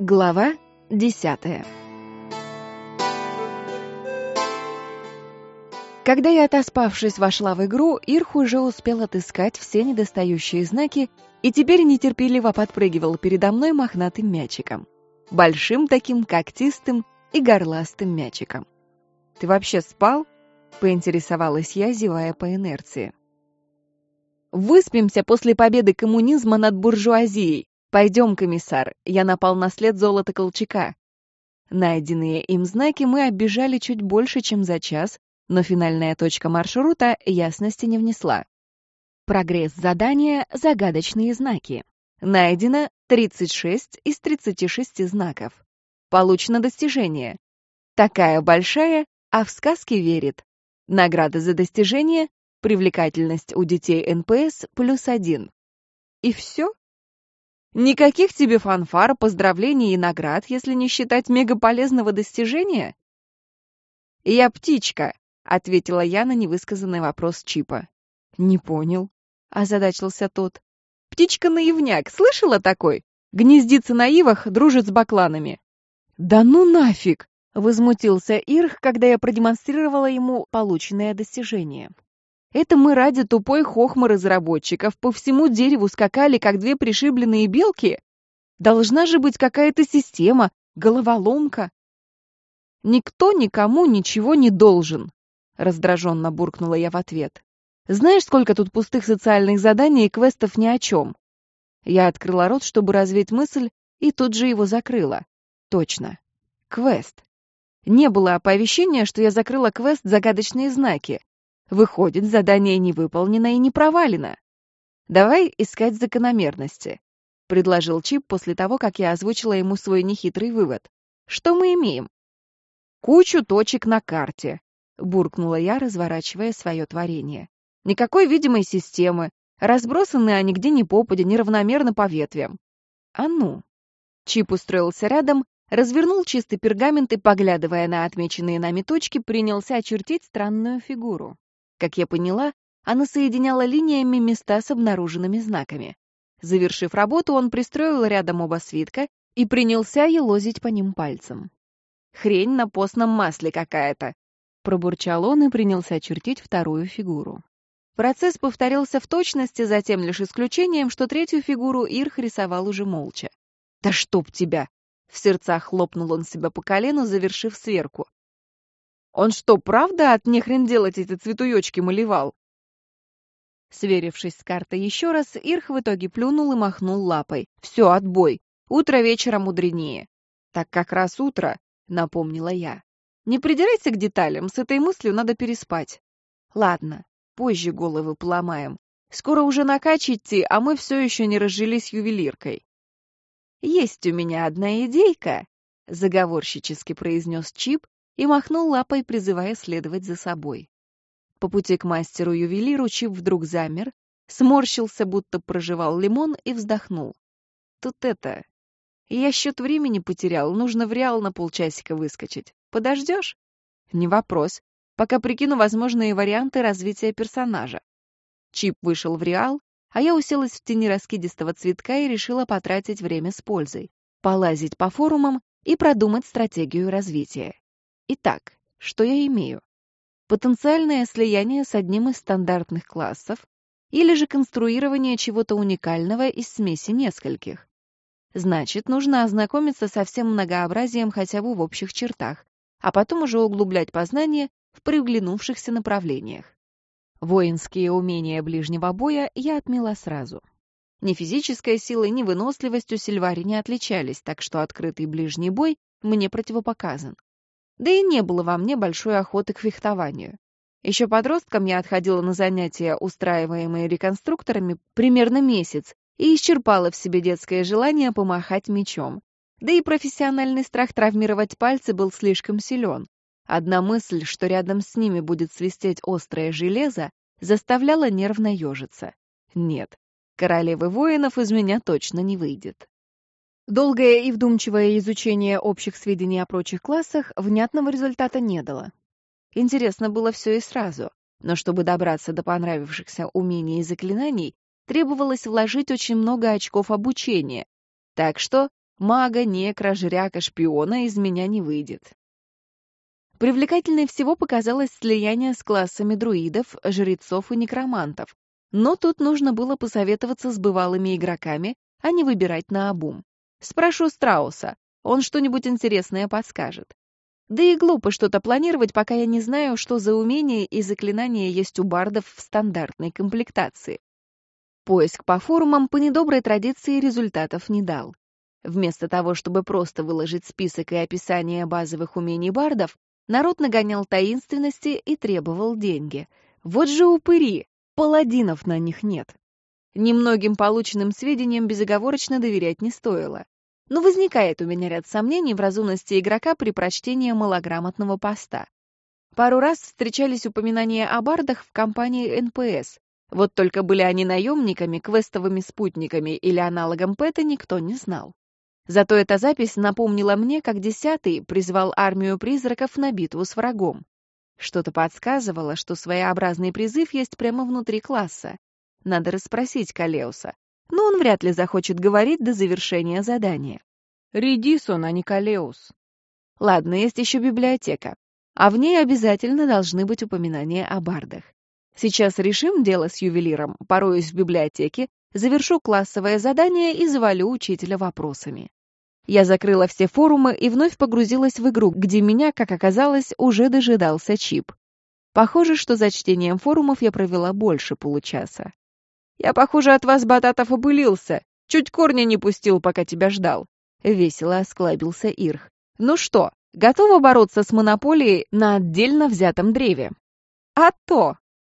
Глава десятая Когда я, отоспавшись, вошла в игру, Ирх уже успел отыскать все недостающие знаки и теперь нетерпеливо подпрыгивал передо мной мохнатым мячиком. Большим таким когтистым и горластым мячиком. «Ты вообще спал?» — поинтересовалась я, зевая по инерции. «Выспимся после победы коммунизма над буржуазией», «Пойдем, комиссар, я напал на след золота Колчака». Найденные им знаки мы оббежали чуть больше, чем за час, но финальная точка маршрута ясности не внесла. Прогресс задания — загадочные знаки. Найдено 36 из 36 знаков. Получено достижение. Такая большая, а в сказки верит. Награда за достижение — привлекательность у детей НПС плюс один. И все? Никаких тебе фанфар, поздравлений и наград, если не считать мегаполезного достижения? «Я птичка», — ответила я на невысказанный вопрос Чипа. «Не понял», — озадачился тот. «Птичка-наивняк, слышала такой? Гнездится на ивах, дружит с бакланами». «Да ну нафиг!» — возмутился Ирх, когда я продемонстрировала ему полученное достижение. Это мы ради тупой хохмы разработчиков по всему дереву скакали, как две пришибленные белки? Должна же быть какая-то система, головоломка. Никто никому ничего не должен, раздраженно буркнула я в ответ. Знаешь, сколько тут пустых социальных заданий и квестов ни о чем? Я открыла рот, чтобы развить мысль, и тут же его закрыла. Точно. Квест. Не было оповещения, что я закрыла квест «Загадочные знаки». Выходит, задание не выполнено и не провалено. Давай искать закономерности, предложил Чип после того, как я озвучила ему свой нехитрый вывод. Что мы имеем? Кучу точек на карте, буркнула я, разворачивая свое творение. Никакой видимой системы, разбросаны они где ни попадя, неравномерно по ветвям. А ну. Чип устроился рядом, развернул чистый пергамент и, поглядывая на отмеченные нами точки, принялся очертить странную фигуру. Как я поняла, она соединяла линиями места с обнаруженными знаками. Завершив работу, он пристроил рядом оба свитка и принялся елозить по ним пальцем. «Хрень на постном масле какая-то!» Пробурчал он и принялся чертить вторую фигуру. Процесс повторился в точности, за тем лишь исключением, что третью фигуру Ирх рисовал уже молча. «Да чтоб тебя!» В сердцах хлопнул он себя по колену, завершив сверку. Он что, правда от нехрен делать эти цветуёчки малевал? Сверившись с картой еще раз, Ирх в итоге плюнул и махнул лапой. Все, отбой. Утро вечера мудренее. Так как раз утро, напомнила я. Не придирайся к деталям, с этой мыслью надо переспать. Ладно, позже головы поломаем. Скоро уже накач идти, а мы все еще не разжились ювелиркой. Есть у меня одна идейка, заговорщически произнес Чип, и махнул лапой, призывая следовать за собой. По пути к мастеру-ювелиру Чип вдруг замер, сморщился, будто проживал лимон, и вздохнул. «Тут это... Я счет времени потерял, нужно в Реал на полчасика выскочить. Подождешь?» «Не вопрос. Пока прикину возможные варианты развития персонажа». Чип вышел в Реал, а я уселась в тени раскидистого цветка и решила потратить время с пользой, полазить по форумам и продумать стратегию развития. Итак, что я имею? Потенциальное слияние с одним из стандартных классов или же конструирование чего-то уникального из смеси нескольких. Значит, нужно ознакомиться со всем многообразием хотя бы в общих чертах, а потом уже углублять познание в приглянувшихся направлениях. Воинские умения ближнего боя я отмела сразу. Ни физической силой, ни выносливостью Сильвари не отличались, так что открытый ближний бой мне противопоказан. Да и не было во мне большой охоты к фехтованию. Еще подростком я отходила на занятия, устраиваемые реконструкторами, примерно месяц, и исчерпала в себе детское желание помахать мечом. Да и профессиональный страх травмировать пальцы был слишком силен. Одна мысль, что рядом с ними будет свистеть острое железо, заставляла нервно ежиться. Нет, королевы воинов из меня точно не выйдет. Долгое и вдумчивое изучение общих сведений о прочих классах внятного результата не дало. Интересно было все и сразу, но чтобы добраться до понравившихся умений и заклинаний, требовалось вложить очень много очков обучения, так что Мага, некра, жряка, шпиона из меня не выйдет. Привлекательной всего показалось слияние с классами друидов, жрецов и некромантов. Но тут нужно было посоветоваться с бывалыми игроками, а не выбирать на обум. Спрошу Страуса, он что-нибудь интересное подскажет. Да и глупо что-то планировать, пока я не знаю, что за умения и заклинания есть у бардов в стандартной комплектации. Поиск по форумам по недоброй традиции результатов не дал. Вместо того, чтобы просто выложить список и описание базовых умений бардов, народ нагонял таинственности и требовал деньги. Вот же упыри! Паладинов на них нет. Немногим полученным сведениям безоговорочно доверять не стоило. Но возникает у меня ряд сомнений в разумности игрока при прочтении малограмотного поста. Пару раз встречались упоминания о бардах в компании НПС, вот только были они наемниками, квестовыми спутниками или аналогом пета никто не знал. Зато эта запись напомнила мне, как десятый призвал армию призраков на битву с врагом. Что-то подсказывало, что своеобразный призыв есть прямо внутри класса. Надо расспросить Калеуса, но он вряд ли захочет говорить до завершения задания. Редисон, а не Калеус. Ладно, есть еще библиотека, а в ней обязательно должны быть упоминания о бардах. Сейчас решим дело с ювелиром, пороюсь в библиотеке, завершу классовое задание и завалю учителя вопросами. Я закрыла все форумы и вновь погрузилась в игру, где меня, как оказалось, уже дожидался чип. Похоже, что за чтением форумов я провела больше получаса. «Я, похоже, от вас, Бататов, обылился. Чуть корня не пустил, пока тебя ждал». Весело осклабился Ирх. «Ну что, готова бороться с монополией на отдельно взятом древе?» «А то!»